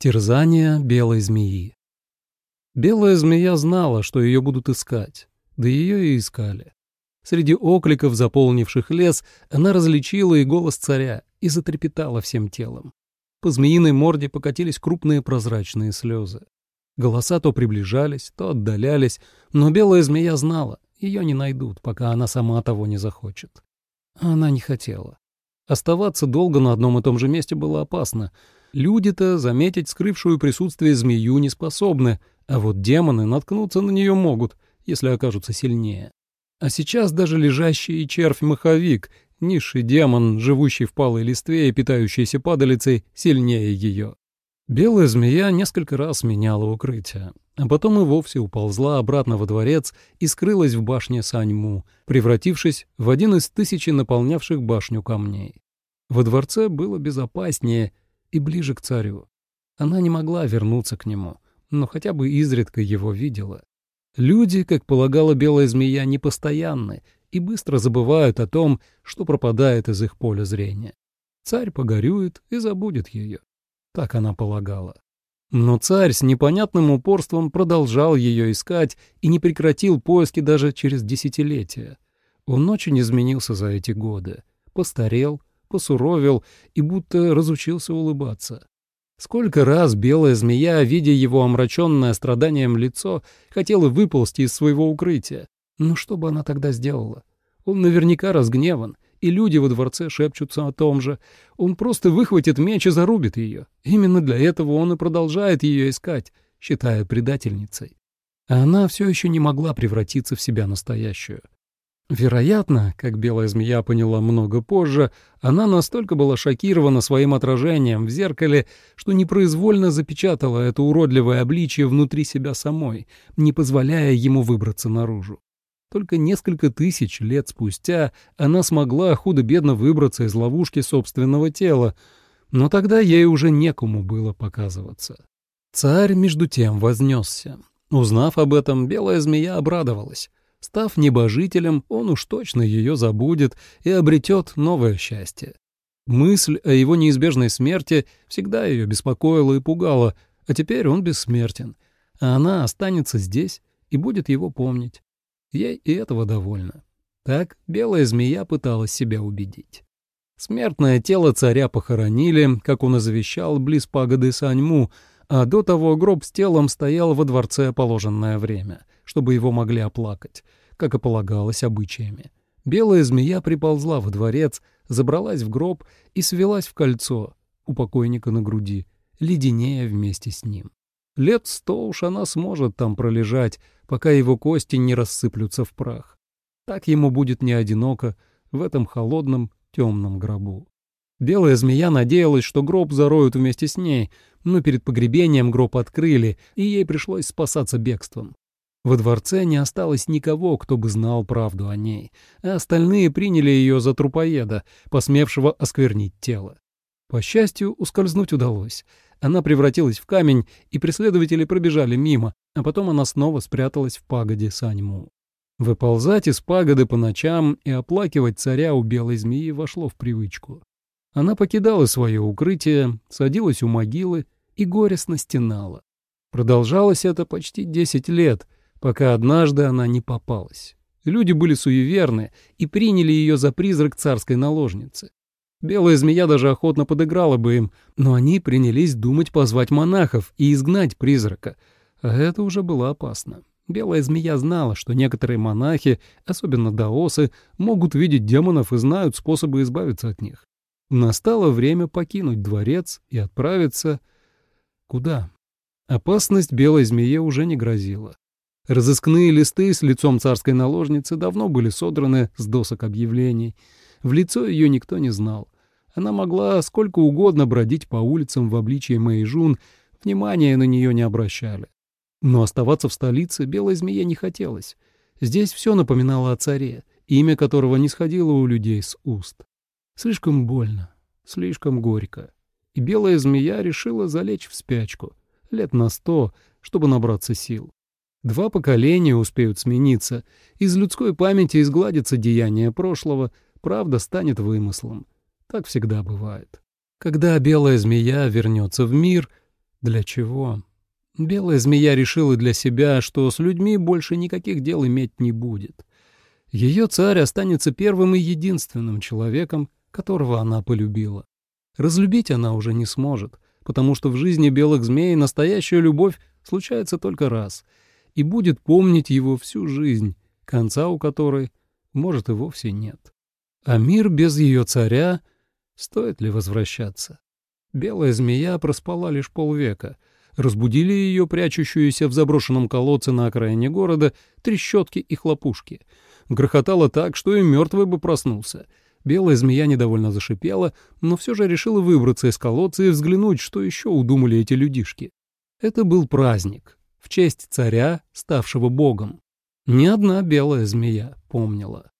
Терзание белой змеи. Белая змея знала, что ее будут искать, да ее и искали. Среди окликов, заполнивших лес, она различила и голос царя и затрепетала всем телом. По змеиной морде покатились крупные прозрачные слезы. Голоса то приближались, то отдалялись, но белая змея знала, ее не найдут, пока она сама того не захочет. Она не хотела. Оставаться долго на одном и том же месте было опасно — Люди-то заметить скрывшую присутствие змею не способны, а вот демоны наткнуться на нее могут, если окажутся сильнее. А сейчас даже лежащий червь-маховик, низший демон, живущий в палой листве и питающийся падалицей, сильнее ее. Белая змея несколько раз меняла укрытие, а потом и вовсе уползла обратно во дворец и скрылась в башне Саньму, превратившись в один из тысячи наполнявших башню камней. Во дворце было безопаснее и ближе к царю. Она не могла вернуться к нему, но хотя бы изредка его видела. Люди, как полагала белая змея, непостоянны и быстро забывают о том, что пропадает из их поля зрения. Царь погорюет и забудет ее. Так она полагала. Но царь с непонятным упорством продолжал ее искать и не прекратил поиски даже через десятилетия. Он очень изменился за эти годы, постарел, посуровил и будто разучился улыбаться. Сколько раз белая змея, видя его омраченное страданием лицо, хотела выползти из своего укрытия. Но что бы она тогда сделала? Он наверняка разгневан, и люди во дворце шепчутся о том же. Он просто выхватит меч и зарубит ее. Именно для этого он и продолжает ее искать, считая предательницей. А она все еще не могла превратиться в себя настоящую. Вероятно, как белая змея поняла много позже, она настолько была шокирована своим отражением в зеркале, что непроизвольно запечатала это уродливое обличие внутри себя самой, не позволяя ему выбраться наружу. Только несколько тысяч лет спустя она смогла худо-бедно выбраться из ловушки собственного тела, но тогда ей уже некому было показываться. Царь, между тем, вознесся. Узнав об этом, белая змея обрадовалась. Став небожителем, он уж точно ее забудет и обретет новое счастье. Мысль о его неизбежной смерти всегда ее беспокоила и пугала, а теперь он бессмертен, а она останется здесь и будет его помнить. Ей и этого довольно. Так белая змея пыталась себя убедить. Смертное тело царя похоронили, как он и завещал, близ пагоды Саньму, а до того гроб с телом стоял во дворце положенное время — чтобы его могли оплакать, как и полагалось обычаями. Белая змея приползла во дворец, забралась в гроб и свелась в кольцо у покойника на груди, леденея вместе с ним. Лет сто уж она сможет там пролежать, пока его кости не рассыплются в прах. Так ему будет не одиноко в этом холодном темном гробу. Белая змея надеялась, что гроб зароют вместе с ней, но перед погребением гроб открыли, и ей пришлось спасаться бегством. Во дворце не осталось никого, кто бы знал правду о ней, а остальные приняли ее за трупоеда, посмевшего осквернить тело. По счастью, ускользнуть удалось. Она превратилась в камень, и преследователи пробежали мимо, а потом она снова спряталась в пагоде Саньму. Выползать из пагоды по ночам и оплакивать царя у белой змеи вошло в привычку. Она покидала свое укрытие, садилась у могилы и горестно стенала. Продолжалось это почти десять лет — пока однажды она не попалась. Люди были суеверны и приняли ее за призрак царской наложницы. Белая змея даже охотно подыграла бы им, но они принялись думать позвать монахов и изгнать призрака, а это уже было опасно. Белая змея знала, что некоторые монахи, особенно даосы, могут видеть демонов и знают способы избавиться от них. Настало время покинуть дворец и отправиться... Куда? Опасность белой змее уже не грозила. Разыскные листы с лицом царской наложницы давно были содраны с досок объявлений. В лицо ее никто не знал. Она могла сколько угодно бродить по улицам в обличье Мэйжун, внимания на нее не обращали. Но оставаться в столице белой змее не хотелось. Здесь все напоминало о царе, имя которого не сходило у людей с уст. Слишком больно, слишком горько. И белая змея решила залечь в спячку, лет на сто, чтобы набраться сил. Два поколения успеют смениться, из людской памяти изгладится деяние прошлого, правда станет вымыслом. Так всегда бывает. Когда белая змея вернется в мир, Для чего? Белая змея решила для себя, что с людьми больше никаких дел иметь не будет. Ее царь останется первым и единственным человеком, которого она полюбила. Разлюбить она уже не сможет, потому что в жизни белых змей настоящая любовь случается только раз и будет помнить его всю жизнь, конца у которой, может, и вовсе нет. А мир без ее царя, стоит ли возвращаться? Белая змея проспала лишь полвека. Разбудили ее, прячущуюся в заброшенном колодце на окраине города, трещотки и хлопушки. Грохотало так, что и мертвый бы проснулся. Белая змея недовольно зашипела, но все же решила выбраться из колодца и взглянуть, что еще удумали эти людишки. Это был праздник в честь царя, ставшего богом. Ни одна белая змея помнила.